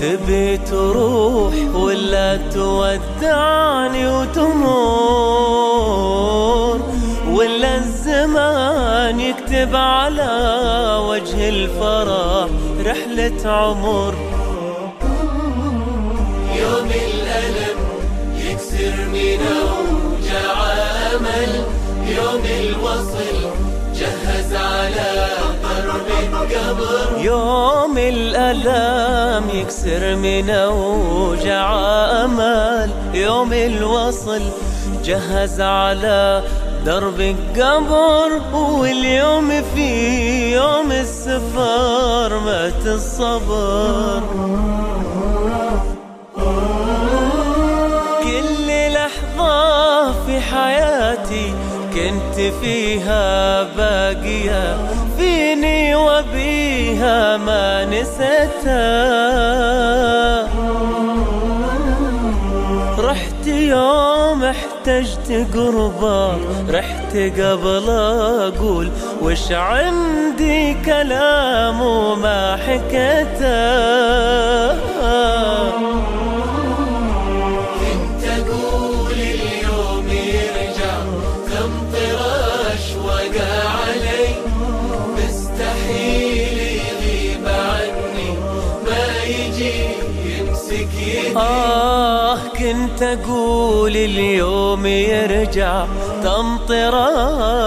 تبي تروح ولا تودعني وتمور ولا الزمان يكتب على وجه الفرح رحلة عمر؟ يوم الألم يكسر من أوجع أمل يوم الوصل يوم الألام يكسر من أوجع أمل. يوم الوصل جهز على درب القبر واليوم في يوم السفر مات الصبر. كل لحظة في حياتي كنت فيها باقية. وبيها ما نسيتها. رحت يوم احتجت قربك رحت قبل أقول وش عندي كلام وما حكيته. آه كنت أقول اليوم يرجع تمطر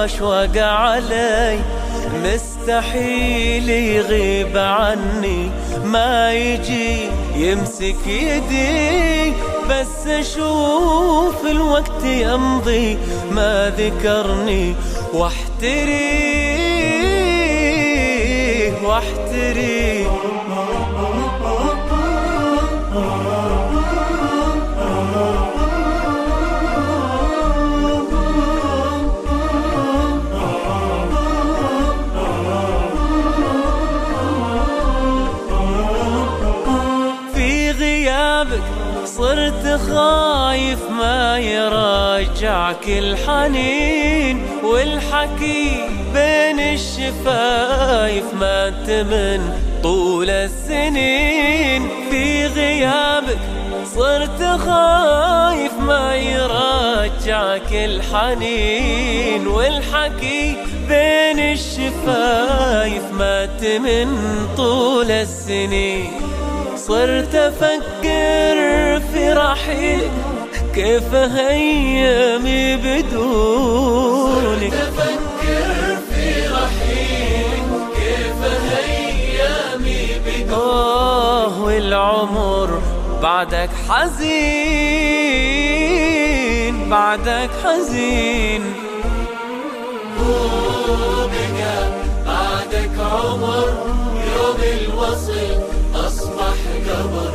أشواق علي. مستحيل يغيب عني ما يجي يمسك يدي. بس أشوف الوقت يمضي ما ذكرني واحتريه واحتريه. صرت خايف ما يراجعك الحنين والحكي بين الشفايف مات من طول السنين. في غيابك صرت خايف ما يراجعك الحنين والحكي بين الشفايف مات من طول السنين. صرت أفكر كيف هيامي بدونك أفكر في رحيل كيف أيامي بدون آه والعمر بعدك حزين بعدك حزين. وبقى بعدك عمر يوم الوصل أصبح قبر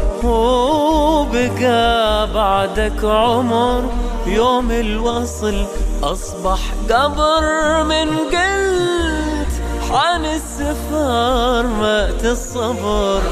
وبقى بعدك عمر يوم الوصل أصبح قبر من قلت حان السفر مات الصبر.